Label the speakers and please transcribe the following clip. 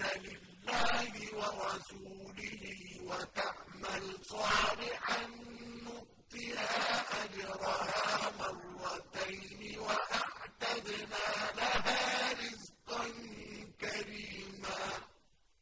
Speaker 1: لله ورسوله وتعمل صالحا